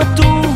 matou